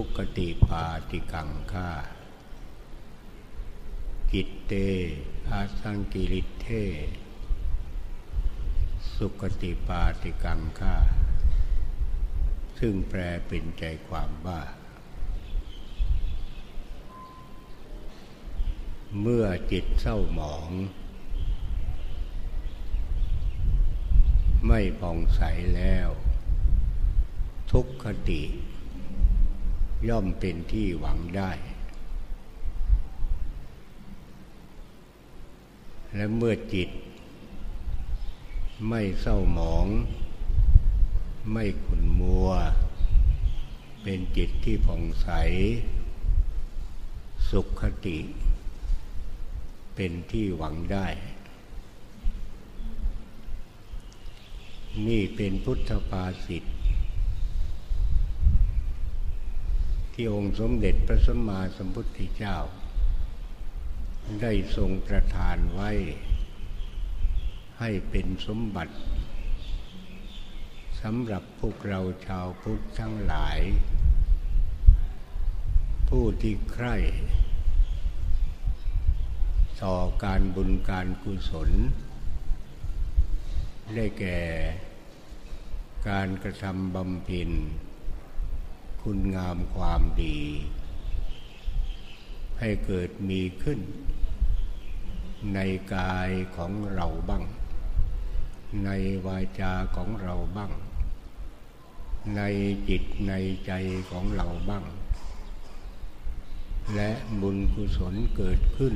ทุกขติปาติกังฆากิตเตอาสังกิริเท สุขติปาติกังฆาซึ่งแปลเป็นใจความว่า เมื่อจิตเศร้าหมอง ไม่ผ่องใสแล้ว ทุกขติ ย่อมเป็นที่หวังได้ และเมื่อจิต ไม่เศร้าหมอง ไม่ขุนมัว เป็นจิตที่ผ่องใส สุขคติ เป็นที่หวังได้ นี่เป็นพุทธภาษิต ที่องค์สมเด็จพระสัมมาสัมพุทธเจ้า ได้ทรงประทานไว้ ให้เป็นสมบัติสำหรับพวกเราชาวพุทธทั้งหลาย ผู้ที่ใคร่ต่อการบุญการกุศล ได้แก่การกระทำบำเพ็ญ คุณงามความดี ให้เกิดมีขึ้น ในกายของเราบ้าง ในวาจาของเราบ้าง ในจิตในใจของเราบ้าง และบุญกุศลเกิดขึ้น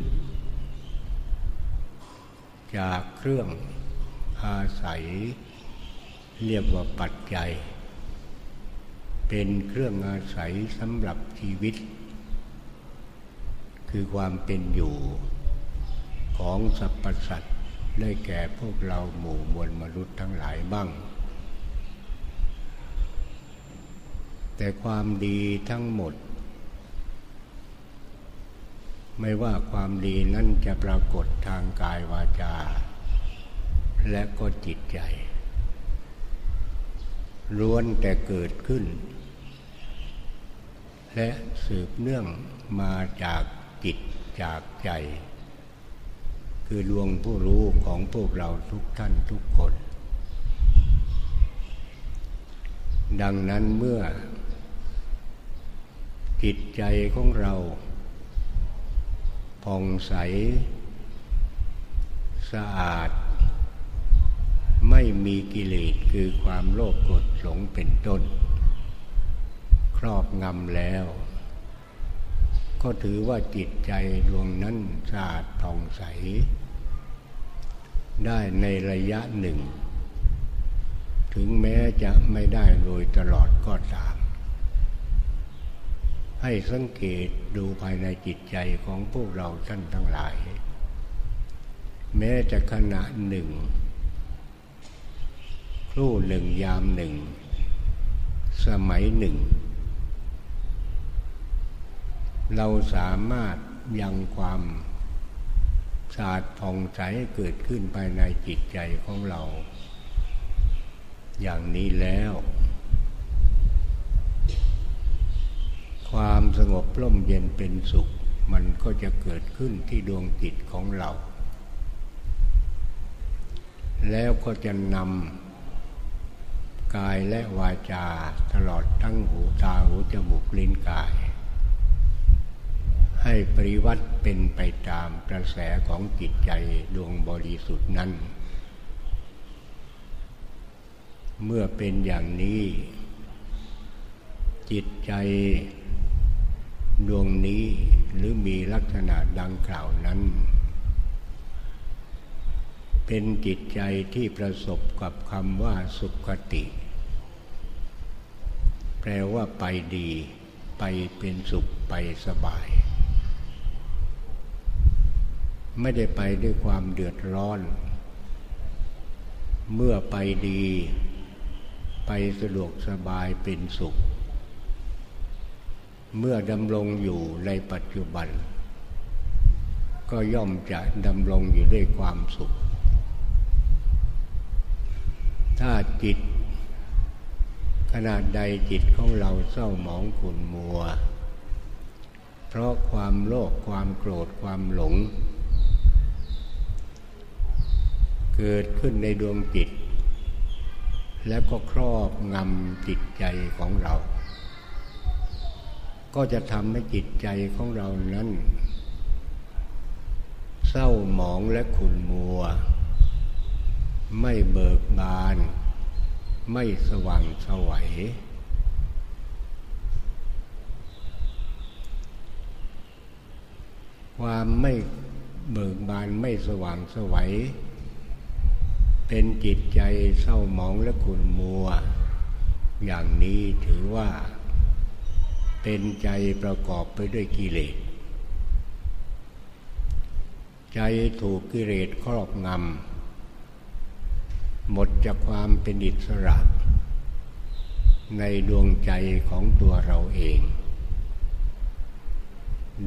จากเครื่องอาศัยเรียกว่าปัจจัย เป็นเครื่องอาศัยสำหรับชีวิต คือความเป็นอยู่ของสรรพสัตว์ได้แก่พวกเราหมู่มวลมนุษย์ทั้งหลายบ้าง แต่ความดีทั้งหมด ไม่ว่าความดีนั้นจะปรากฏทางกายวาจา และก็จิตใจล้วนแต่เกิดขึ้น และสืบเนื่องมาจากจิตจากใจ คือดวงผู้รู้ของพวกเราทุกท่านทุกคน ดังนั้นเมื่อ จิตใจของเราผ่องใส สะอาด ไม่มีกิเลสคือความโลภโกรธหลงเป็นต้น ครอบงำแล้ว ก็ถือว่าจิตใจดวงนั้นสะอาดผ่องใส ได้ในระยะหนึ่ง ถึงแม้จะไม่ได้โดยตลอดก็ตาม ให้สังเกตดูภายในจิตใจของพวกเราท่านทั้งหลาย แม้จะขณะหนึ่งครู่หนึ่งยามหนึ่ง สมัยหนึ่ง เราสามารถยังความสะอาดผ่องใสเกิดขึ้นภายในจิตใจของเรา อย่างนี้แล้ว ความสงบร่มเย็นเป็นสุข มันก็จะเกิดขึ้นที่ดวงจิตของเรา แล้วก็จะนำกายและวาจาตลอดทั้งหูตาหูจมูกลิ้นกาย ให้ปริวัติเป็นไปตามกระแสของจิตใจดวงบริสุทธิ์นั้น เมื่อเป็นอย่างนี้ จิตใจดวงนี้หรือมีลักษณะดังกล่าวนั้น เป็นจิตใจที่ประสบกับคำว่าสุขติ แปลว่าไปดี ไปเป็นสุขไปสบาย ไม่ได้ไปด้วยความเดือดร้อน เมื่อไปดี ไปสะดวกสบายเป็นสุข เมื่อดำรงอยู่ในปัจจุบัน ก็ย่อมจะดำรงอยู่ด้วยความสุข ถ้าจิต ขนาดใดจิตของเราเศร้าหมองขุ่นมัว เพราะความโลภความโกรธความหลง เกิดขึ้นในดวงจิต และก็ครอบงำจิตใจของเรา ก็จะทำให้จิตใจของเรานั้น เศร้าหมองและขุ่นมัว ไม่เบิกบาน ไม่สว่างสวัยความไม่เบิกบานไม่สว่างสวัย เป็นจิตใจเศร้าหมองและขุ่นมัว อย่างนี้ถือว่า เป็นใจประกอบไปด้วยกิเลส ใจถูกกิเลสครอบงำ หมดจากความเป็นอิสระ ในดวงใจของตัวเราเอง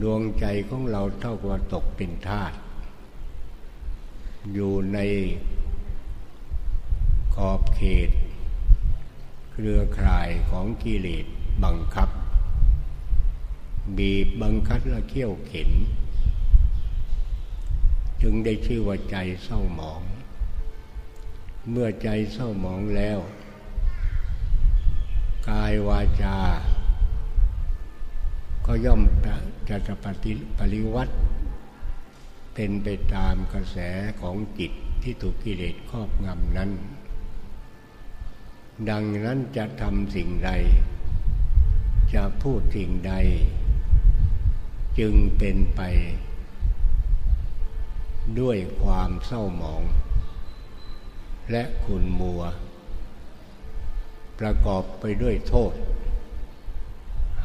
ดวงใจของเราเท่ากับตกเป็นทาสอยู่ใน ขอบเขต เครือข่ายของกิเลสบังคับ บีบบังคับและเขี่ยวเข็น จึงได้ชื่อว่าใจเศร้าหมอง เมื่อใจเศร้าหมองแล้ว กายวาจา ก็ย่อมจะจะปฏิปริวัติเป็นไปตามกระแสของจิตที่ถูกกิเลสครอบงำนั้น ดังนั้นจะทำสิ่งใด จะพูดสิ่งใด จึงเป็นไป ด้วยความเศร้าหมอง และขุนมัว ประกอบไปด้วยโทษ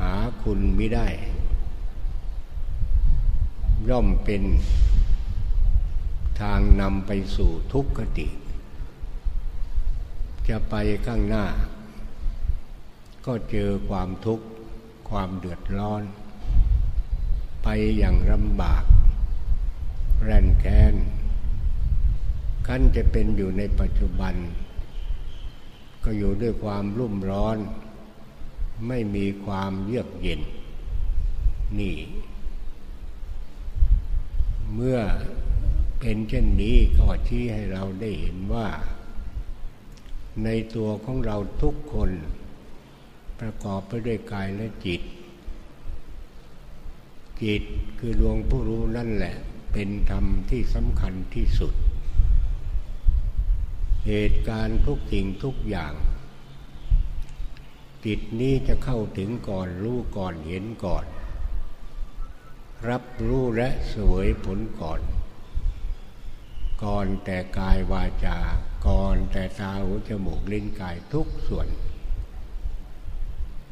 หาคุณไม่ได้ ย่อมเป็นทางนำไปสู่ทุกขติ จะไปข้างหน้า ก็เจอความทุกข์ ความเดือดร้อน ไปอย่างลำบาก แร่นแค้นขั้นจะเป็นอยู่ในปัจจุบัน ก็อยู่ด้วยความรุ่มร้อน ไม่มีความเยือกเย็น นี่ เมื่อเป็นเช่นนี้ก็ชี้ให้เราได้เห็นว่า ในตัวของเราทุกคน ประกอบไปด้วยกายและจิต จิตคือดวงผู้รู้นั่นแหละ เป็นธรรมที่สำคัญที่สุด เหตุการณ์ทุกสิ่งทุกอย่าง จิตนี้จะเข้าถึงก่อนรู้ก่อนเห็นก่อน รับรู้และสวยผลก่อน ก่อนแต่กายวาจาก่อนแต่ตาหูจมูกลิ้นกายทุกส่วน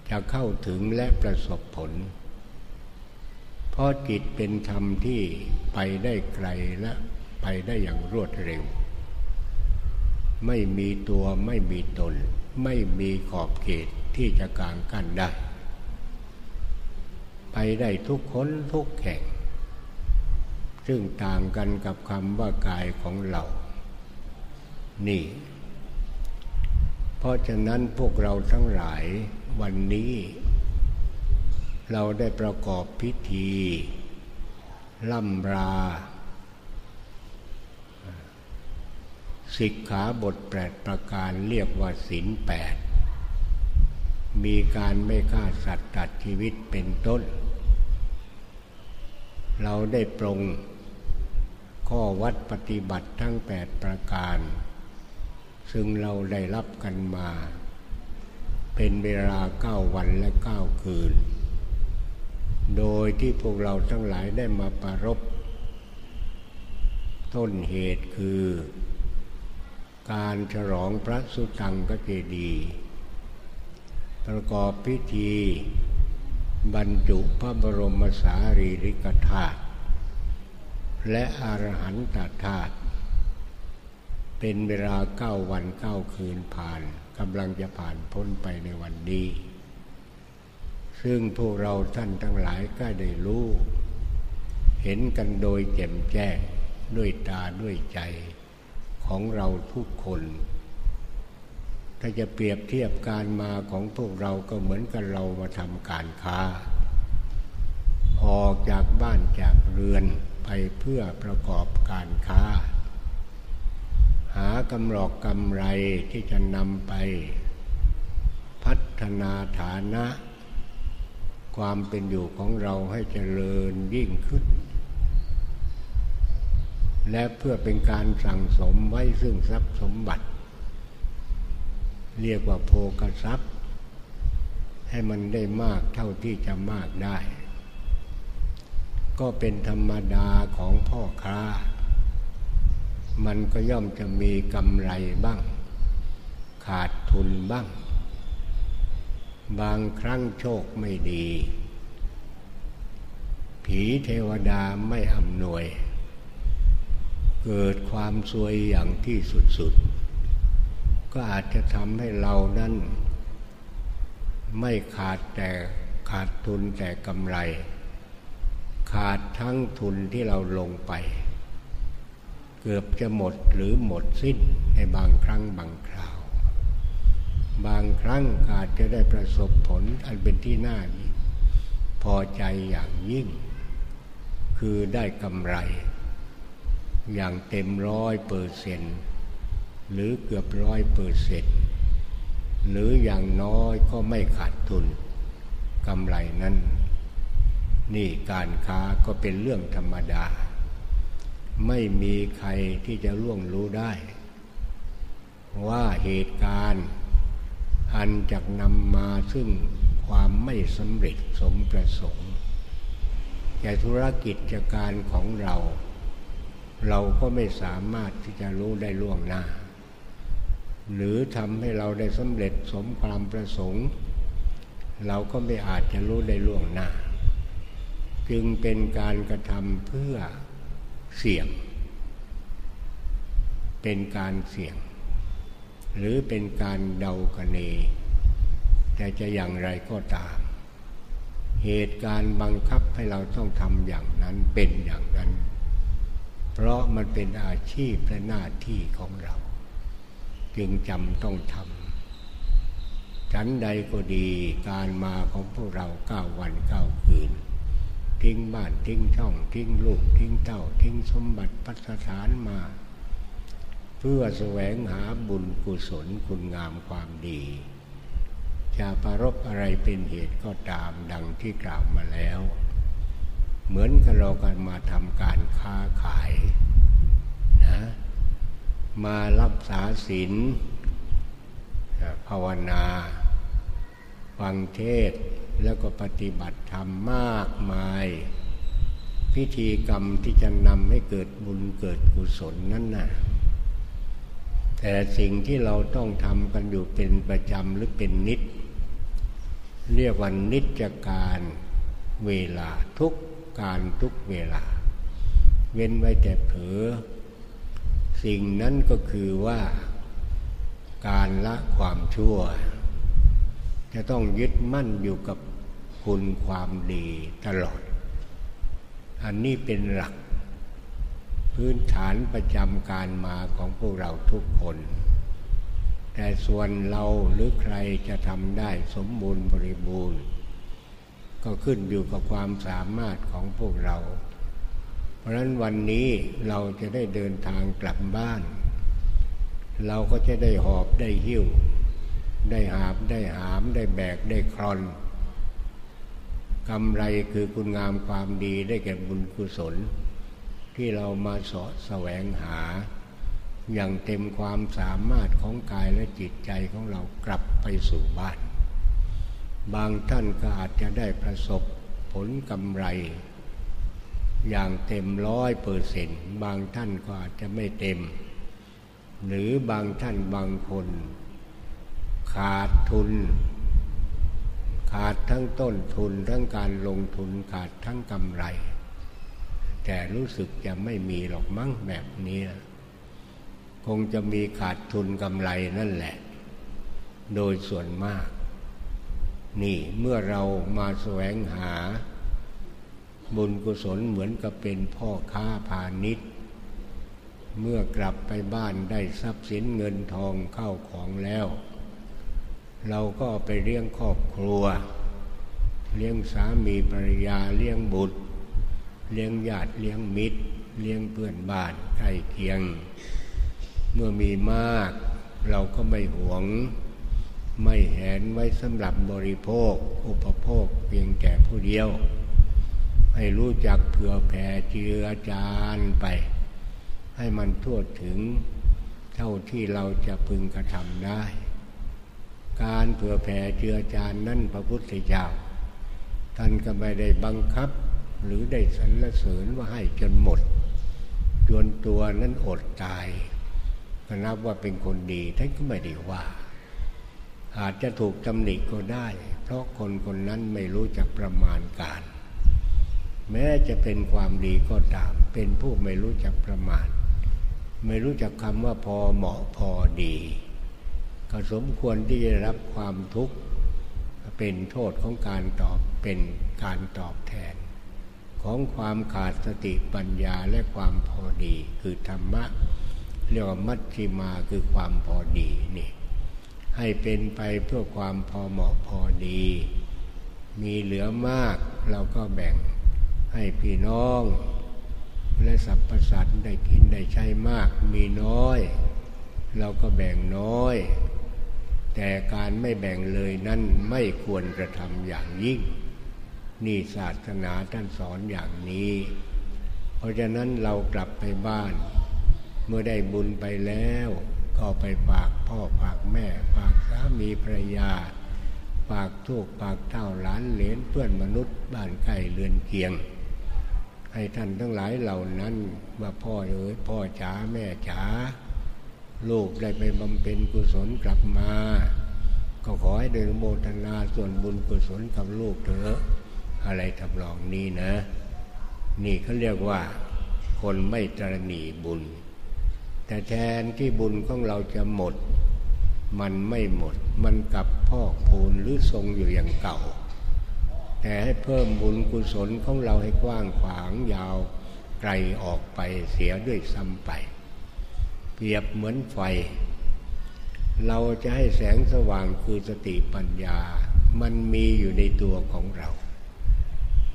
จะเข้าถึงและประสบผล เพราะจิตเป็นธรรมที่ไปได้ไกลและไปได้อย่างรวดเร็ว ไม่มีตัวไม่มีตน ไม่มีขอบเขตที่จะกางกั้นได้ ไปได้ทุกคนทุกแห่ง ซึ่งต่างกันกับคำว่ากายของเรา นี่ เพราะฉะนั้นพวกเราทั้งหลายวันนี้ เราได้ประกอบพิธีล่ำราสิกขาบทแปดประการเรียกว่าศีลแปด มีการไม่ฆ่าสัตว์ตัดชีวิตเป็นต้น เราได้ปรง ข้อวัดปฏิบัติทั้งแปดประการ ซึ่งเราได้รับกันมา เป็นเวลาเก้าวันและเก้าคืน โดยที่พวกเราทั้งหลายได้มาประรบต้นเหตุคือ การฉลองพระสุตังกเจดี ประกอบพิธี บรรจุพระบรมสารีริกธาตุ และอรหันตธาตุเป็นเวลาเก้าวันเก้าคืนผ่านกำลังจะผ่านพ้นไปในวันนี้ ซึ่งพวกเราท่านทั้งหลายก็ได้รู้ เห็นกันโดยแจ่มแจ้งด้วยตาด้วยใจของเราทุกคน ถ้าจะเปรียบเทียบการมาของพวกเราก็เหมือนกับเรามาทำการค้า ออกจากบ้านจากเรือน ไปเพื่อประกอบการค้า หากำหลอกกำไรที่จะนำไป พัฒนาฐานะ ความเป็นอยู่ของเราให้เจริญยิ่งขึ้น และเพื่อเป็นการสั่งสมไว้ซึ่งทรัพย์สมบัติ เรียกว่าโภกทรัพย์ ให้มันได้มากเท่าที่จะมากได้ ก็เป็นธรรมดาของพ่อค้า มันก็ย่อมจะมีกำไรบ้าง ขาดทุนบ้าง บางครั้งโชคไม่ดี ผีเทวดาไม่อำนวย เกิดความซวยอย่างที่สุดๆ ก็อาจจะทำให้เรานั้น ไม่ขาดแต่ขาดทุนแต่กำไร ขาดทั้งทุนที่เราลงไป เกือบจะหมดหรือหมดสิ้นในบางครั้งบางคราว บางครั้งอาจจะได้ประสบผลอันเป็นที่น่าพอใจอย่างยิ่ง คือได้กำไร อย่างเต็มร้อยเปอร์เซ็นต์หรือเกือบร้อยเปอร์เซ็นต์หรืออย่างน้อยก็ไม่ขาดทุนกำไรนั้น นี่การค้าก็เป็นเรื่องธรรมดา ไม่มีใครที่จะล่วงรู้ได้ ว่าเหตุการณ์ อันจะนำมาซึ่งความไม่สำเร็จสมประสงค์แก่ธุรกิจการของเรา เราก็ไม่สามารถที่จะรู้ได้ล่วงหน้า หรือทำให้เราได้สำเร็จสมความประสงค์ เราก็ไม่อาจจะรู้ได้ล่วงหน้า จึงเป็นการกระทำเพื่อเสี่ยง เป็นการเสี่ยง หรือเป็นการเดากเน แต่จะอย่างไรก็ตาม เหตุการณ์บังคับให้เราต้องทำอย่างนั้นเป็นอย่างนั้น เพราะมันเป็นอาชีพและหน้าที่ของเรา จึงจำต้องทำฉันใดก็ดีการมาของพวกเราเก้าวันเก้าคืน ทิ้งบ้านทิ้งช่อง ทิ้งลูก ทิ้งเต้า ทิ้งสมบัติพัฒฐานมา เพื่อแสวงหาบุญกุศลคุณงามความดีจะประรบอะไรเป็นเหตุก็ตามดังที่กล่าวมาแล้ว เหมือนกับเรากันมาทำการค้าขายนะมารับสาศีลภาวนา ฟังเทศ แล้วก็ปฏิบัติธรรมมากมาย พิธีกรรมที่จะนำให้เกิดบุญเกิดกุศลนั่นน่ะแต่สิ่งที่เราต้องทำกันอยู่เป็นประจำหรือเป็นนิด เรียกว่านิจการเวลาทุกการทุกเวลา เว้นไว้แต่เผลอสิ่งนั้นก็คือว่าการละความชั่ว จะต้องยึดมั่นอยู่กับ คุณความดีตลอด อันนี้เป็นหลัก พื้นฐานประจำการมาของพวกเราทุกคน แต่ส่วนเราหรือใครจะทำได้สมบูรณ์บริบูรณ์ ก็ขึ้นอยู่กับความสามารถของพวกเรา เพราะฉะนั้นวันนี้เราจะได้เดินทางกลับบ้าน เราก็จะได้หอบได้หิ้ว ได้หาบได้หามได้แบกได้ครอน กำไรคือคุณงามความดีได้แก่บุญกุศล ที่เรามาสาะแสวงหา อย่างเต็มความสามารถของกายและจิตใจของเรากลับไปสู่บ้าน บางท่านก็อาจจะได้ประสบผลกำไร อย่างเต็มร้อยเปอร์เซ็นต์บางท่านก็อาจจะไม่เต็ม หรือบางท่านบางคน ขาดทุน ขาดทั้งต้นทุนทั้งการลงทุนขาดทั้งกำไร แต่รู้สึกจะไม่มีหรอกมั้งแบบนี้ คงจะมีขาดทุนกำไรนั่นแหละ โดยส่วนมาก นี่เมื่อเรามาแสวงหา บุญกุศลเหมือนกับเป็นพ่อค้าพาณิชย์ เมื่อกลับไปบ้านได้ทรัพย์สินเงินทองเข้าของแล้ว เราก็ไปเลี้ยงครอบครัว เลี้ยงสามีภรรยาเลี้ยงบุตร เลี้ยงญาติเลี้ยงมิตร เลี้ยงเพื่อนบ้านใกล้เคียง เมื่อมีมาก เราก็ไม่หวง ไม่แหนไว้สำหรับบริโภค อุปโภคเพียงแต่ผู้เดียว ให้รู้จักเผื่อแผ่เจือจานไป ให้มันทั่วถึงเท่าที่เราจะพึงกระทำได้ การเผื่อแผ่เจือจานนั่นพระพุทธเจ้า ท่านก็ไม่ได้บังคับ หรือได้สรรเสริญว่าให้จนหมด จนตัวนั้นอดตายก็นับว่าเป็นคนดีท่านก็ไม่ได้ว่า อาจจะถูกตำหนิก็ได้ เพราะคนคนนั้นไม่รู้จักประมาณการ แม้จะเป็นความดีก็ตาม เป็นผู้ไม่รู้จักประมาณ ไม่รู้จักคำว่าพอเหมาะพอดี ก็สมควรที่จะรับความทุกข์เป็นโทษของการตอบเป็นการตอบแทน ของความขาดสติปัญญาและความพอดี คือธรรมะเรียกว่ามัชฌิมาคือความพอดีนี่ให้เป็นไปเพื่อความพอเหมาะพอดี มีเหลือมากเราก็แบ่งให้พี่น้อง และสรรพสัตว์ได้กินได้ใช้มาก มีน้อย เราก็แบ่งน้อย แต่การไม่แบ่งเลยนั้นไม่ควรกระทำอย่างยิ่ง นี่ศาสนาท่านสอนอย่างนี้ เพราะฉะนั้นเรากลับไปบ้าน เมื่อได้บุญไปแล้ว ก็ไปฝากพ่อฝากแม่ฝากสามีภรรยาฝากทูกฝากเท่าหลานเหลนเพื่อนมนุษย์บ้านใกล้เรือนเคียง ให้ท่านทั้งหลายเหล่านั้นว่าพ่อเอ๋ยพ่อจ๋าแม่จ๋า ลูกได้ไปบำเพ็ญกุศลกลับมา ก็ขอให้เดินโมทนาส่วนบุญกุศลกับลูกเถอะอะไรทำลองนี้นะ นี่เขาเรียกว่า คนไม่ตรณีบุญ แต่แทนที่บุญของเราจะหมด มันไม่หมด มันกลับพ่อพูนหรือทรงอยู่อย่างเก่า แต่ให้เพิ่มบุญกุศลของเราให้กว้างขวางยาวไกลออกไปเสียด้วยซ้ำไป เปรียบเหมือนไฟ เราจะให้แสงสว่างคือสติปัญญา มันมีอยู่ในตัวของเรา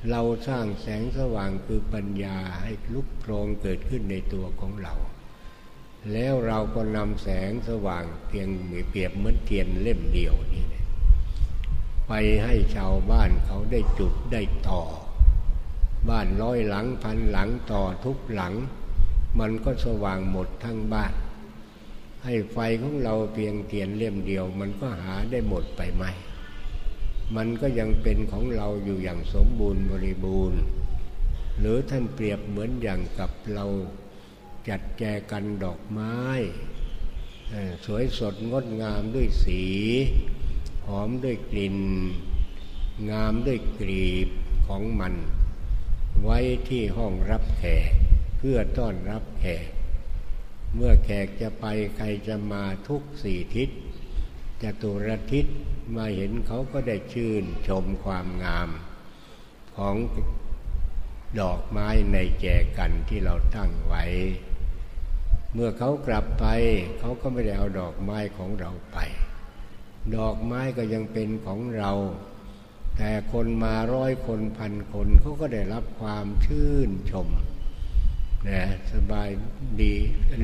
เราสร้างแสงสว่างคือปัญญาให้ลุกโพลงเกิดขึ้นในตัวของเรา แล้วเราก็นำแสงสว่างเพียงเปรียบเหมือนเทียนเล่มเดียวนี่ไปให้ชาวบ้านเขาได้จุดได้ต่อ บ้านร้อยหลังพันหลังต่อทุกหลัง มันก็สว่างหมดทั้งบ้าน ให้ไฟของเราเพียงเทียนเล่มเดียว มันก็หาได้หมดไปไหม มันก็ยังเป็นของเราอยู่อย่างสมบูรณ์บริบูรณ์ หรือท่านเปรียบเหมือนอย่างกับเราจัดแจกันดอกไม้ สวยสดงดงามด้วยสี หอมด้วยกลิ่น งามด้วยกลีบของมัน ไว้ที่ห้องรับแขก พื่อต้อนรับแขก เมื่อแขกจะไปใครจะมาทุกสี่ทิศจะตุรทิศมาเห็นเขาก็ได้ชื่นชมความงาม ของดอกไม้ในแจกันที่เราตั้งไว้ เมื่อเขากลับไป เขาก็ไม่ได้เอาดอกไม้ของเราไป ดอกไม้ก็ยังเป็นของเรา แต่คนมาร้อยคนพันคนเขาก็ได้รับความชื่นชม นะสบายดี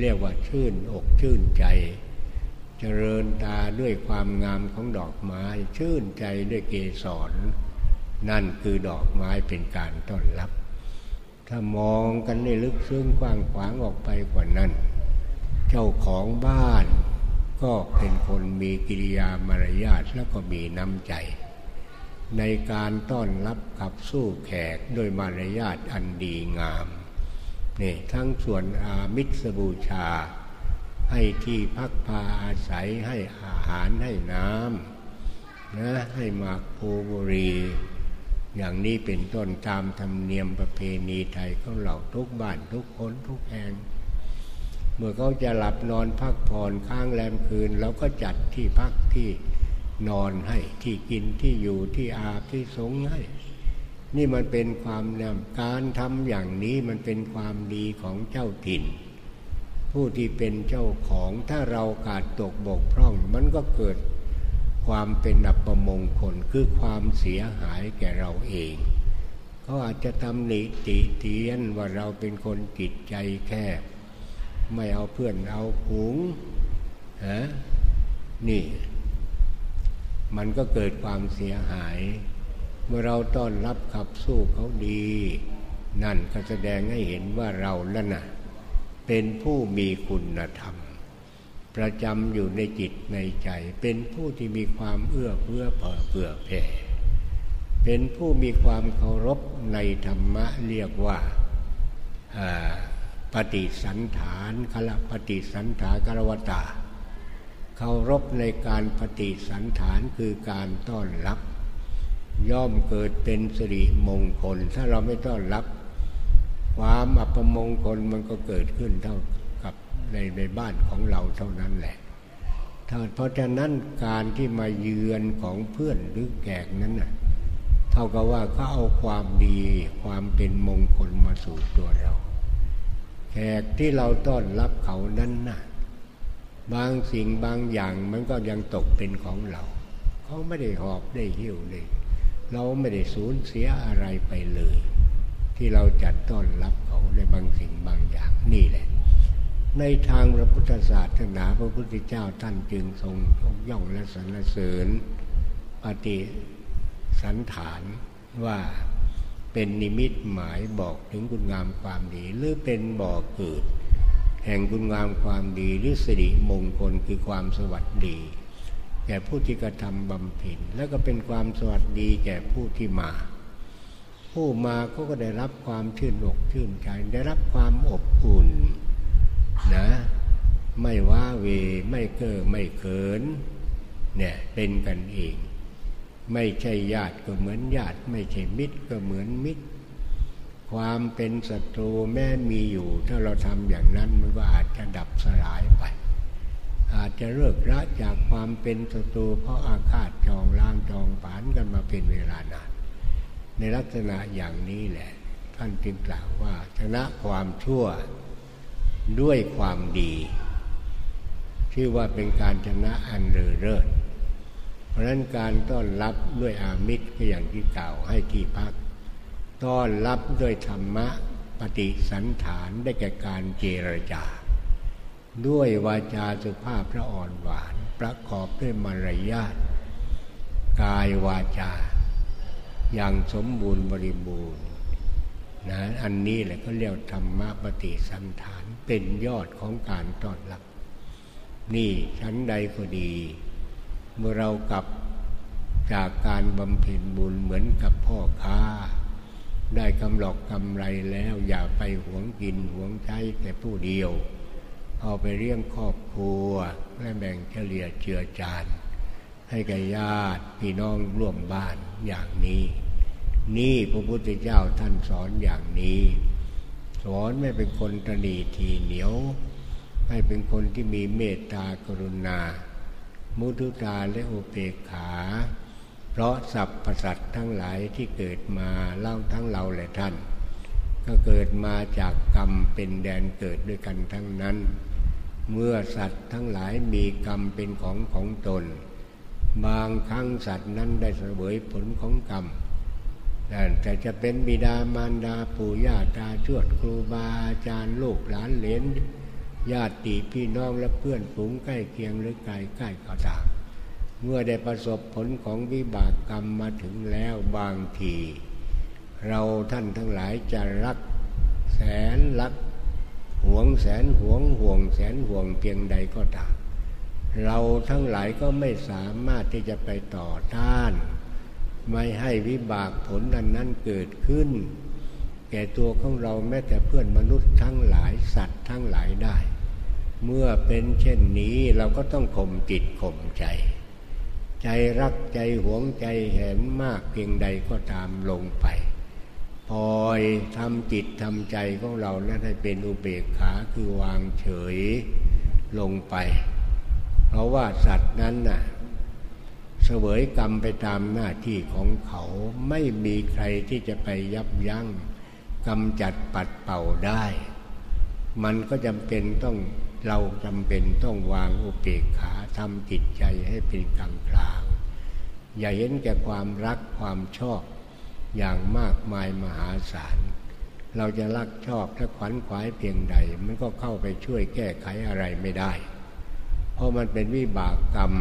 เรียกว่าชื่นอกชื่นใจ เจริญตาด้วยความงามของดอกไม้ ชื่นใจด้วยเกสรนั่นคือดอกไม้เป็นการต้อนรับ ถ้ามองกันในลึกซึ้งกว้างขวางออกไปกว่านั้น เจ้าของบ้านก็เป็นคนมีกิริยามารยาทแล้วก็มีน้ำใจ ในการต้อนรับขับสู้แขกโดยมารยาทอันดีงาม นี่ทั้งส่วนอามิสบูชา ให้ที่พักพาอาศัยให้อาหารให้น้ำนะให้มากภูบุรี อย่างนี้เป็นต้นตามธรรมเนียมประเพณีไทยของเราทุกบ้านทุกคนทุกแห่งเมื่อเขาจะหลับนอนพักผ่อนค้างแรมคืนเราก็จัดที่พักที่นอนให้ที่กินที่อยู่ที่อาบที่สงให้ นี่มันเป็นความนำการทำอย่างนี้มันเป็นความดีของเจ้าถิ่น ผู้ที่เป็นเจ้าของถ้าเราขาดตกบกพร่อง มันก็เกิดความเป็นอัปมงคลคือความเสียหายแก่เราเองเขาอาจจะทำหนิติเตียนว่าเราเป็นคนจิตใจแคบไม่เอาเพื่อนเอาผูงฮะนี่ มันก็เกิดความเสียหาย เมื่อเราต้อนรับขับสู้เขาดี นั่นก็แสดงให้เห็นว่าเรานั่นะเป็นผู้มีคุณธรรม ประจำอยู่ในจิตในใจ เป็นผู้ที่มีความเอื้อเฟื้อเผื่อเผื่อแผ่เป็นผู้มีความเคารพในธรรมะเรียกว่าปฏิสันฐานคละปฏิสันฐานกรวตาเคารพในการปฏิสันฐานคือการต้อนรับ ย่อมเกิดเป็นสิริมงคล ถ้าเราไม่ต้อนรับ ความอัปมงคลมันก็เกิดขึ้นเท่ากับในในบ้านของเราเท่านั้นแหละเพราะฉะนั้นการที่มาเยือนของเพื่อนหรือแขกนั้นน่ะเท่ากับว่าเขาเอาความดีความเป็นมงคลมาสู่ตัวเรา แขกที่เราต้อนรับเขานั้นน่ะบางสิ่งบางอย่างมันก็ยังตกเป็นของเรา เขาไม่ได้หอบได้หิ้วเลย เราไม่ได้สูญเสียอะไรไปเลย ที่เราจัดต้อนรับเขาในบางสิ่งบางอย่างนี่แหละ ในทางพระพุทธศาสนาพระพุทธเจ้าท่านจึงทรงย่องและสรรเสริญปฏิสันฐานว่าเป็นนิมิตหมายบอกถึงคุณงามความดี หรือเป็นบ่อเกิด แห่งคุณงามความดีหรือสิริมงคลคือความสวัสดี แก่ผู้ที่กระทำบำเพ็ญแล้วก็เป็นความสวัสดีแก่ผู้ที่มา ผู้มาเขาก็ได้รับความชื่นอกชื่นใจได้รับความอบอุ่นนะไม่ว่าเวไม่เก้อไม่เขินเนี่ยเป็นกันเอง ไม่ใช่ญาติก็เหมือนญาติ ไม่ใช่มิตรก็เหมือนมิตร ความเป็นศัตรูแม้มีอยู่ ถ้าเราทำอย่างนั้นมันก็อาจจะดับสลายไป อาจจะเลิกละจากความเป็นศัตรูเพราะอาฆาตจองล้างจองผานกันมาเป็นเวลานาน ในลักษณะอย่างนี้แหละ ท่านจึงกล่าวว่าชนะความชั่วด้วยความดีชื่อว่าเป็นการชนะอันเลอเลิศราะนั้นการต้อนรับด้วยอามิตรก็อย่างที่กล่าวให้ที่พัก ต้อนรับด้วยธรรมะปฏิสันฐานได้แก่การเจรจา ด้วยวาจาสุภาพพระอ่อนหวาน ประกอบด้วยมารยาทกายวาจา อย่างสมบูรณ์บริบูรณ์นะอันนี้แหละก็เรียกธรรมะปฏิสันฐานเป็นยอดของการต้อนรับ นี่ชั้นใดก็ดี เมื่อเรากลับจากการบำเพ็ญบุญเหมือนกับพ่อค้า ได้กำหลอกกำไรแล้วอย่าไปหวงกินหวงใช้แต่ผู้เดียว เอาไปเลี้ยงครอบครัวและแบ่งเฉลี่ยเจือจาน ให้กับญาติพี่น้องร่วมบ้านอย่างนี้ นี่พระพุทธเจ้าท่านสอนอย่างนี้ สอนไม่เป็นคนตนีทีเหนียว ให้เป็นคนที่มีเมตตากรุณา มุทุตาและโอเบกขา เพราะสัพพสัตทั้งหลายที่เกิดมาเล่าทั้งเราและท่าน ก็เกิดมาจากกรรมเป็นแดนเกิดด้วยกันทั้งนั้น เมื่อสัตว์ทั้งหลายมีกรรมเป็นของของตน บางครั้งสัตว์นั้นได้เสวยผลของกรรมแต่จะเป็นบิดามารดาปู่ย่าตาชวดครูบาอาจารย์ลูกหลานเหลนญาติพี่น้องและเพื่อนฝูงใกล้เคียงหรือไกลใกล้ก็ตามเมื่อได้ประสบผลของวิบากกรรมมาถึงแล้วบางที เราท่านทั้งหลายจะรักแสนรัก หวงแสนหวงห่วงแสนห่วงเพียงใดก็ตามเราทั้งหลายก็ไม่สามารถที่จะไปต่อต้าน ไม่ให้วิบากผลอันนั้นเกิดขึ้น แก่ตัวของเราแม้แต่เพื่อนมนุษย์ทั้งหลายสัตว์ทั้งหลายได้ เมื่อเป็นเช่นนี้เราก็ต้องข่มจิตข่มใจ ใจรักใจหวงใจเห็นมากเพียงใดก็ตามลงไป ปล่อยทำจิตทำใจของเรานั้นให้เป็นอุเบกขาคือวางเฉยลงไป เพราะว่าสัตว์นั้นน่ะเสวยกรรมไปตามหน้าที่ของเขาไม่มีใครที่จะไปยับยั้งกำจัดปัดเป่าได้ มันก็จำเป็นต้องเราจำเป็นต้องวางอุเบกขาทำจิตใจให้เป็นกลางกลางอย่าเห็นแก่ความรักความชอบ อย่างมากมายมหาศาล เราจะรักชอบและขวัญขวายเพียงใด มันก็เข้าไปช่วยแก้ไขอะไรไม่ได้ เพราะมันเป็นวิบากกรรม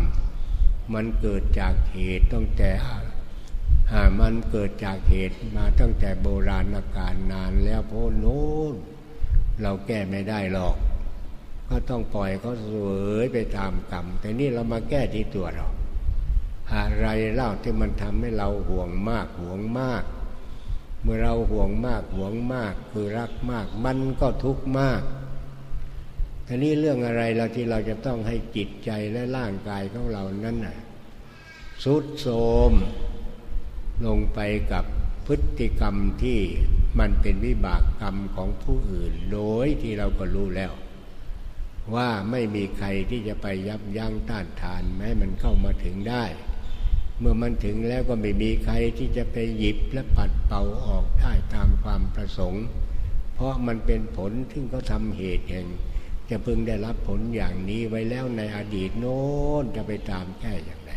มันเกิดจากเหตุตั้งแต่หามันเกิดจากเหตุมาตั้งแต่โบราณกาลนานแล้วโพ้โน้นเราแก้ไม่ได้หรอก ก็ต้องปล่อยเขาสวยไปตามกรรม แต่นี่เรามาแก้ที่ตัวเรา อะไรเล่าที่มันทำให้เราห่วงมากห่วงมาก เมื่อเราห่วงมากห่วงมาก คือรักมาก มันก็ทุกข์มากทีนี้เรื่องอะไรเราที่เราจะต้องให้จิตใจและร่างกายของเรานั้นน่ะสุดโทมลงไปกับพฤติกรรมที่มันเป็นวิบากกรรมของผู้อื่น โดยที่เราก็รู้แล้ว ว่าไม่มีใครที่จะไปยับยั้งต้านทานแม้มันเข้ามาถึงได้ เมื่อมันถึงแล้วก็ไม่มีใครที่จะไปหยิบและปัดเป่าออกได้ตามความประสงค์ เพราะมันเป็นผลที่เขาทำเหตุแห่ง จะพึงได้รับผลอย่างนี้ไว้แล้วในอดีตโน้นจะไปตามแก้อย่างไร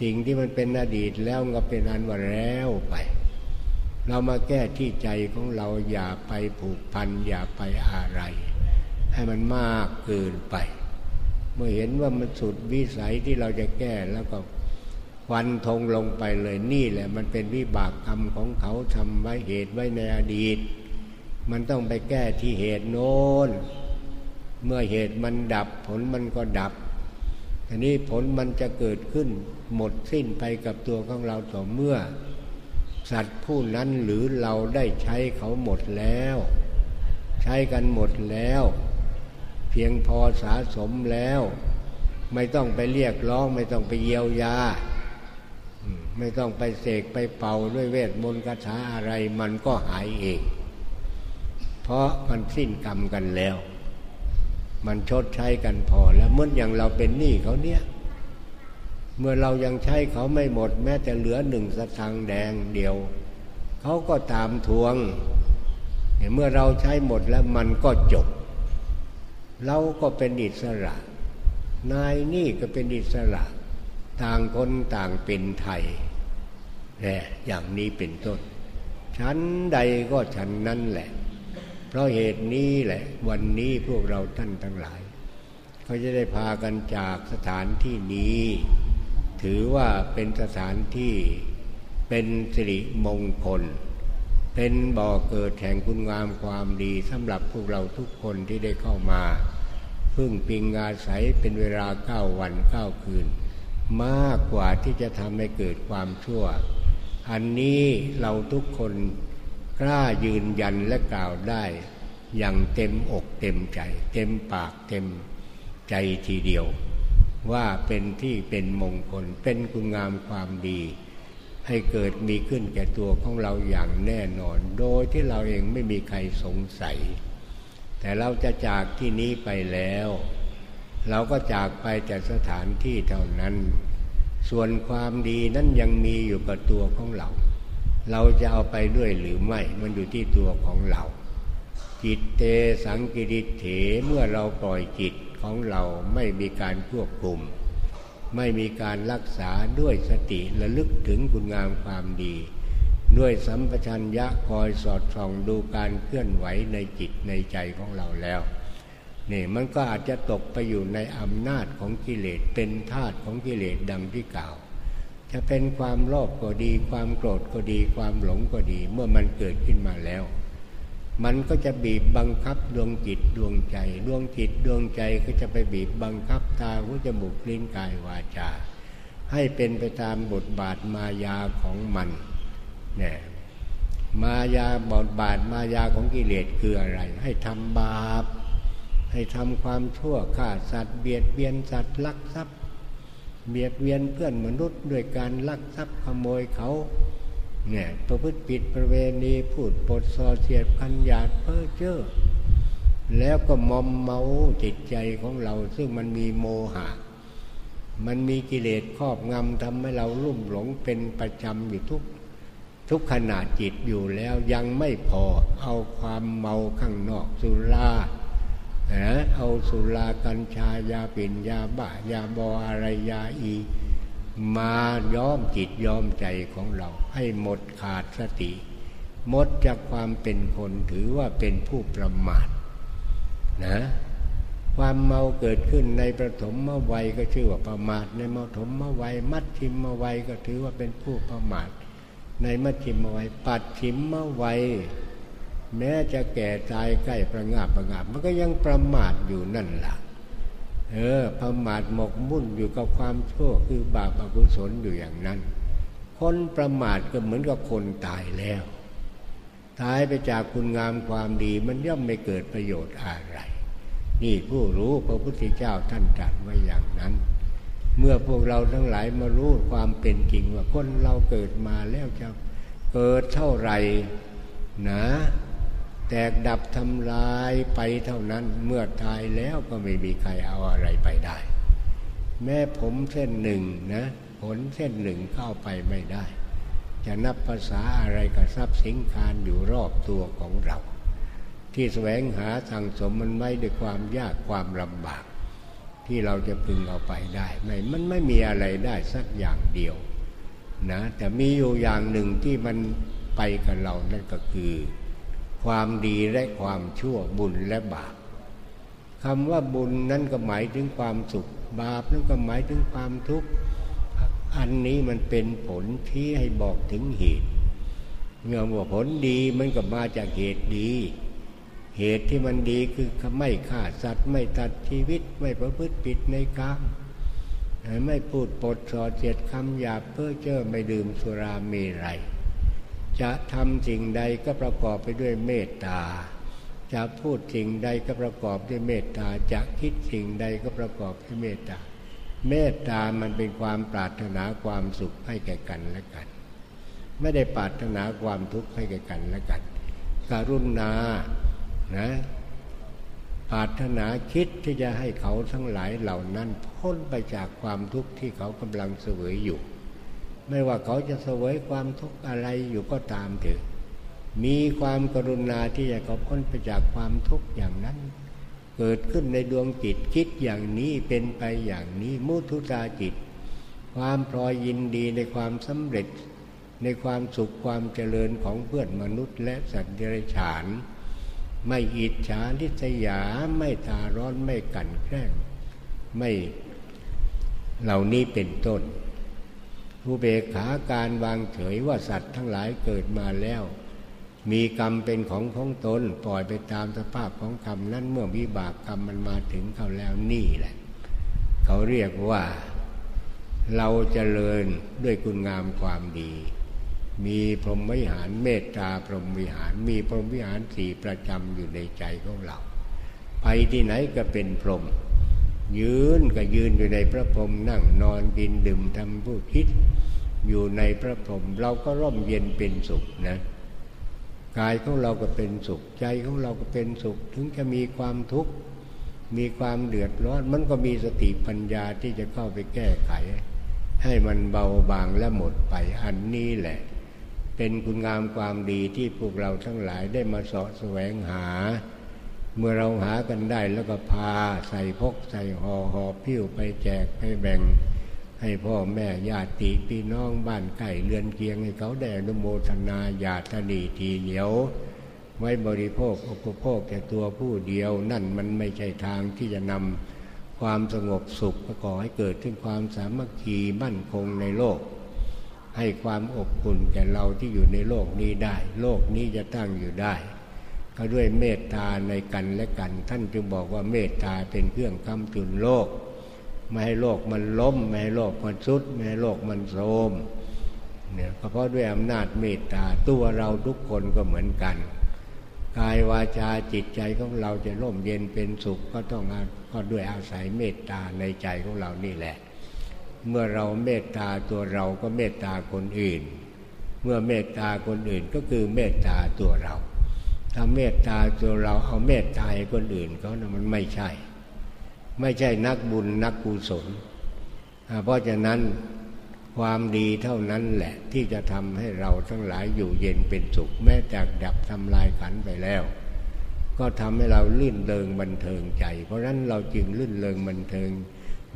สิ่งที่มันเป็นอดีตแล้วก็เป็นอันว่าแล้วไป เรามาแก้ที่ใจของเราอย่าไปผูกพันอย่าไปอะไร ให้มันมากเกินไป เมื่อเห็นว่ามันสุดวิสัยที่เราจะแก้แล้วก็ วันทงลงไปเลยนี่แหละ มันเป็นวิบากกรรมของเขาทำไว้เหตุไว้ในอดีต มันต้องไปแก้ที่เหตุโน้น เมื่อเหตุมันดับผลมันก็ดับทีนี้ผลมันจะเกิดขึ้น หมดสิ้นไปกับตัวของเราต่อเมื่อ สัตว์ผู้นั้นหรือเราได้ใช้เขาหมดแล้ว ใช้กันหมดแล้ว เพียงพอสะสมแล้ว ไม่ต้องไปเรียกร้องไม่ต้องไปเยียวยา ไม่ต้องไปเสกไปเป่าด้วยเวทมนต์คาถาอะไรมันก็หายเอง เพราะมันสิ้นกรรมกันแล้ว มันชดใช้กันพอแล้วเมื่ออย่างเราเป็นหนี้เขาเนี่ย เมื่อเรายังใช้เขาไม่หมด แม้แต่เหลือหนึ่งสตางค์แดงเดียว เขาก็ตามทวงเมื่อเราใช้หมดแล้วมันก็จบ เราก็เป็นอิสระ นายนี่ก็เป็นอิสระ ต่างคนต่างเป็นไทย แหละอย่างนี้เป็นต้น ชั้นใดก็ชั้นนั้นแหละ เพราะเหตุนี้แหละ วันนี้พวกเราท่านทั้งหลายเขาจะได้พากันจากสถานที่นี้ ถือว่าเป็นสถานที่เป็นสิริมงคล เป็นบ่อเกิดแห่งคุณงามความดีสำหรับพวกเราทุกคนที่ได้เข้ามาพึ่งพิงอาศัยเป็นเวลาเก้าวันเก้าคืน มากกว่าที่จะทำให้เกิดความชั่ว อันนี้เราทุกคนกล้ายืนยันและกล่าวได้อย่างเต็มอกเต็มใจ เต็มปากเต็มใจทีเดียว ว่าเป็นที่เป็นมงคลเป็นคุณงามความดี ให้เกิดมีขึ้นแก่ตัวของเราอย่างแน่นอน โดยที่เราเองไม่มีใครสงสัย แต่เราจะจากที่นี้ไปแล้ว เราก็จากไปแต่สถานที่เท่านั้น ส่วนความดีนั้นยังมีอยู่กับตัวของเรา เราจะเอาไปด้วยหรือไม่ มันอยู่ที่ตัวของเรา จิตเตสังกิริเถเมื่อเราปล่อยจิตของเราไม่มีการควบคุม ไม่มีการรักษาด้วยสติระลึกถึงคุณงามความดี ด้วยสัมปชัญญะคอยสอดส่องดูการเคลื่อนไหวในจิตในใจของเราแล้ว นี่มันก็อาจจะตกไปอยู่ในอำนาจของกิเลสเป็นธาตุของกิเลสดังที่กล่าว จะเป็นความโลภก็ดี ความโกรธก็ดี ความหลงก็ดี เมื่อมันเกิดขึ้นมาแล้ว มันก็จะบีบบังคับดวงจิตดวงใจ ดวงจิตดวงใจก็จะไปบีบบังคับตาหูจมูกลิ้นกายวาจา ให้เป็นไปตามบทบาทมายาของมันเนี่ยมายาบทบาทมายาของกิเลสคืออะไร ให้ทำบาป ให้ทำความชั่วฆ่าสัตว์เบียดเบียนสัตว์ลักทรัพย์ เบียดเบียนเพื่อนมนุษย์ด้วยการลักทรัพย์ขโมยเขาเนี่ยประพฤติผิดประเวณีพูดปดซอเสียดพันหยาดเพ้อเจ้อแล้วก็มอมเมาจิตใจของเรา ซึ่งมันมีโมหะ มันมีกิเลสครอบงำทำให้เราลุ่มหลงเป็นประจำอยู่ทุกทุกขณะจิตอยู่แล้วยังไม่พอเอาความเมาข้างนอกสุรา เอาสุรากัญชายาปิ่นยาบ้ายาบออะไรยาอี มาย้อมจิตย้อมใจของเรา ให้หมดขาดสติ หมดจากความเป็นคนถือว่าเป็นผู้ประมาทนะความเมาเกิดขึ้นในประถมมวัยก็ชื่อว่าประมาท ในมถมมวัย มัดชิมมวัยก็ถือว่าเป็นผู้ประมาท ในมัดชิมมวัยปัดชิมมวัย แม้จะแก่ตายใกล้ประงาบประงาบมันก็ยังประมาทอยู่นั่นแหละเออ ประมาทหมกมุ่นอยู่กับความชั่วคือบาปอกุศลอยู่อย่างนั้น คนประมาทก็เหมือนกับคนตายแล้ว ตายไปจากคุณงามความดีมันย่อมไม่เกิดประโยชน์อะไร นี่ผู้รู้พระพุทธเจ้าท่านตรัสไว้อย่างนั้น เมื่อพวกเราทั้งหลายมารู้ความเป็นจริงว่าคนเราเกิดมาแล้วจะเกิดเท่าไหร่นะ แตกดับทำลายไปเท่านั้น เมื่อตายแล้วก็ไม่มีใครเอาอะไรไปได้ แม้ผมเส้นหนึ่งนะผลเส้นหนึ่งเข้าไปไม่ได้ จะนับภาษาอะไรกับทรัพย์สินคารอยู่รอบตัวของเรา ที่แสวงหาทางสมมันไม่ด้วยความยากความลำบาก ที่เราจะพึงเอาไปได้ไม่มันไม่มีอะไรได้สักอย่างเดียวนะแต่มีอยู่อย่างหนึ่งที่มันไปกับเรานั่นก็คือ ความดีและความชั่วบุญและบาปคำว่าบุญนั่นก็หมายถึงความสุข บาปนั่นก็หมายถึงความทุกข์อันนี้มันเป็นผลที่ให้บอกถึงเหตุเมื่อว่าผลดีมันก็มาจากเหตุดี เหตุที่มันดีคือไม่ฆ่าสัตว์ไม่ตัดชีวิตไม่ประพฤติผิดในกามไม่พูดปดสอดเสียดคำหยาบเพื่อเจ้อไม่ดื่มสุรามีไร จะทำสิ่งใดก็ประกอบไปด้วยเมตตา จะพูดสิ่งใดก็ประกอบด้วยเมตตา จะคิดสิ่งใดก็ประกอบด้วยเมตตา เมตตามันเป็นความปรารถนาความสุขให้แก่กันและกัน ไม่ได้ปรารถนาความทุกข์ให้แก่กันและกันการุณา นะปรารถนาคิดที่จะให้เขาทั้งหลายเหล่านั้นพ้นไปจากความทุกข์ที่เขากำลังเสวยอยู่ ไม่ว่าเขาจะเสวยความทุกข์อะไรอยู่ก็ตามเถอะมีความกรุณาที่จะเขาพ้นไปจากความทุกข์อย่างนั้น เกิดขึ้นในดวงจิตคิดอย่างนี้เป็นไปอย่างนี้มุทุตาจิต ความพลอยยินดีในความสำเร็จ ในความสุขความเจริญของเพื่อนมนุษย์และสัตว์เดรัจฉาน ไม่อิจฉาลิษยาไม่ทาร้อนไม่กันแกล้งไม่เหล่านี้เป็นต้น ผู้เบกขาการวางเฉยว่าสัตว์ทั้งหลายเกิดมาแล้ว มีกรรมเป็นของของตนปล่อยไปตามสภาพของกรรมนั้นเมื่อวิบากกรรมมันมาถึงเขาแล้วนี่แหละ เขาเรียกว่า เราจเจริญด้วยคุณงามความดี มีพรหมวิหารเมตตาพรหมวิหาร มีพรหมวิหารสี่ประจำอยู่ในใจของเรา ไปที่ไหนก็เป็นพรหม ยืนก็ยืนอยู่ในพระพรหมนั่งนอนกินดื่มทำผู้คิด อยู่ในพระพรหมเราก็ร่มเย็นเป็นสุขนะกายของเราก็เป็นสุข ใจของเราก็เป็นสุข ถึงจะมีความทุกข์มีความเดือดร้อน มันก็มีสติปัญญาที่จะเข้าไปแก้ไข ให้มันเบาบางและหมดไปอันนี้แหละ เป็นคุณงามความดีที่พวกเราทั้งหลายได้มาสาะแสวงหา เมื่อเราหากันได้แล้วก็พาใส่พกใส่หอ่อห่อพิ้วไปแจกไปแบ่ง ให้พ่อแม่ญาติพี่น้องบ้านใกล้เรือนเคียงให้เขาได้นุโมทนาญาตินีทีเหนียว ไว้บริโภคอุปโภคแต่ตัวผู้เดียว นั่นมันไม่ใช่ทางที่จะนำความสงบสุขประกอบให้เกิดขึ้นความสามัคคีมั่นคงในโลก ให้ความอบอุ่นแก่เราที่อยู่ในโลกนี้ได้ โลกนี้จะตั้งอยู่ได้ ก็ด้วยเมตตาในกันและกัน ท่านจึงบอกว่าเมตตาเป็นเครื่องคำจุนโลก ไม่ให้โลกมันล้ม ไม่ให้โลกมันสุด ไม่ให้โลกมันโทรมเนี่ยเพราะด้วยอำนาจเมตตาตัวเราทุกคนก็เหมือนกัน กายวาจาจิตใจของเราจะร่มเย็นเป็นสุขก็ต้องก็ด้วยอาศัยเมตตาในใจของเรานี่แหละ เมื่อเราเมตตาตัวเราก็เมตตาคนอื่น เมื่อเมตตาคนอื่นก็คือเมตตาตัวเรา ถ้าเมตตาตัวเราเอาเมตตาให้คนอื่นเขานะมันไม่ใช่ ไม่ใช่นักบุญนักกุศล เพราะฉะนั้นความดีเท่านั้นแหละ ที่จะทำให้เราทั้งหลายอยู่เย็นเป็นสุข แม้จากดับทำลายขันไปแล้ว ก็ทำให้เราลื่นเริงบันเทิงใจ เพราะฉะนั้นเราจึงลื่นเริงบันเทิง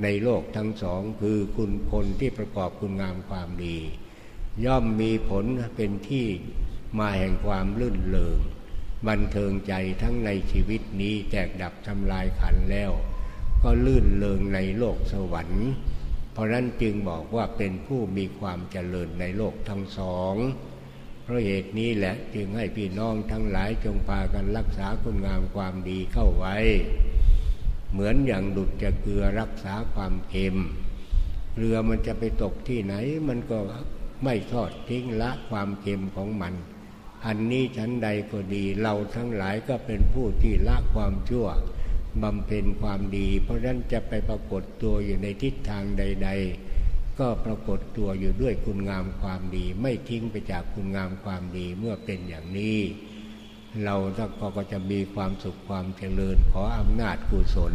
ในโลกทั้งสองคือคุณคนที่ประกอบคุณงามความดี ย่อมมีผลเป็นที่มาแห่งความลื่นเลง บันเทิงใจทั้งในชีวิตนี้แตกดับทำลายขันแล้ว ก็ลื่นเลงในโลกสวรรค์ เพราะนั้นจึงบอกว่าเป็นผู้มีความเจริญในโลกทั้งสองเพราะเหตุนี้แหละจึงให้พี่น้องทั้งหลายจงพากันรักษาคุณงามความดีเข้าไว้ เหมือนอย่างดุจจะเกลือรักษาความเค็มเรือมันจะไปตกที่ไหน มันก็ไม่ทอดทิ้งละความเค็มของมัน อันนี้ชั้นใดก็ดี เราทั้งหลายก็เป็นผู้ที่ละความชั่วบำเพ็ญความดี เพราะนั้นจะไปปรากฏตัวอยู่ในทิศทางใด ๆ ก็ปรากฏตัวอยู่ด้วยคุณงามความดี ไม่ทิ้งไปจากคุณงามความดีเมื่อเป็นอย่างนี้ เราทั้งก็จะมีความสุขความเจริญขออำนาจกุศล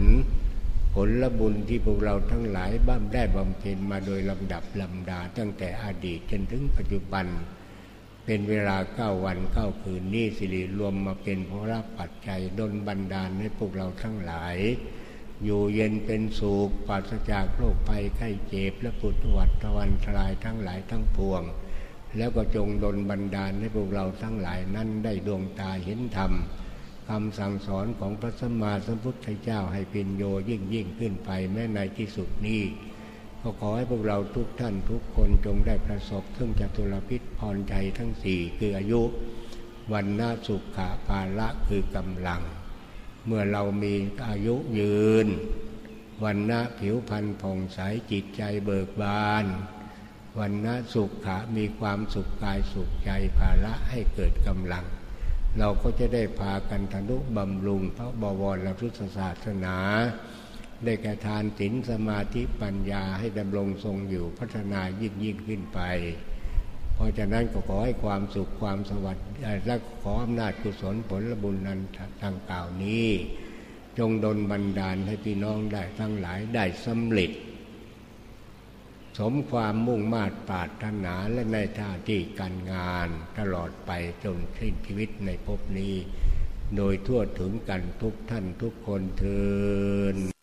ผลละบุญที่พวกเราทั้งหลายบ้ามได้บำเพ็ญมาโดยลำดับลำดา ตั้งแต่อดีตจนถึงปัจจุบัน เป็นเวลาเก้าวันเก้าคืนนี้สิริรวมมาเป็นพระปัจจัยดลบันดาลให้พวกเราทั้งหลาย อยู่เย็นเป็นสุขปราศจากโรคภัยไข้เจ็บและปุถุวัตะวันทลายทั้งหลายทั้งปวง แล้วก็จงดลบันดาลให้พวกเราทั้งหลายนั้นได้ดวงตาเห็นธรรมคำสั่งสอนของพระสัมมาสัมพุทธเจ้าให้เป็นโยยิ่งยิ่งขึ้นไปแม้ในที่สุดนี้ ก็ขอให้พวกเราทุกท่านทุกคนจงได้ประสบเครื่องจตุรพิษพรใจทั้งสี่คืออายุวันนาสุขะภาละคือกำลัง เมื่อเรามีอายุยืน วันนาผิวพรรณผ่องใสจิตใจเบิกบาน วันนาสุขะมีความสุขกายสุขใจภาละให้เกิดกำลัง เราก็จะได้พากันทนุบำรุงพระบวรและพุทธศาสนา ได้แก่ทานศีลสมาธิปัญญาให้ดำรงทรงอยู่พัฒนายิ่งยิ่งขึ้นไป เพราะฉะนั้นก็ขอให้ความสุขความสวัสดิ์และขออำนาจกุศลผลบุญนั้นทางกล่าวนี้ จงดลบันดาลให้พี่น้องได้ทั้งหลายได้สำเร็จ สมความมุ่งมา่ปรารถนาและในท่าที่การงานตลอดไปจนสิ้นชีวิตในภพนี้ โดยทั่วถึงกันทุกท่านทุกคนเทอ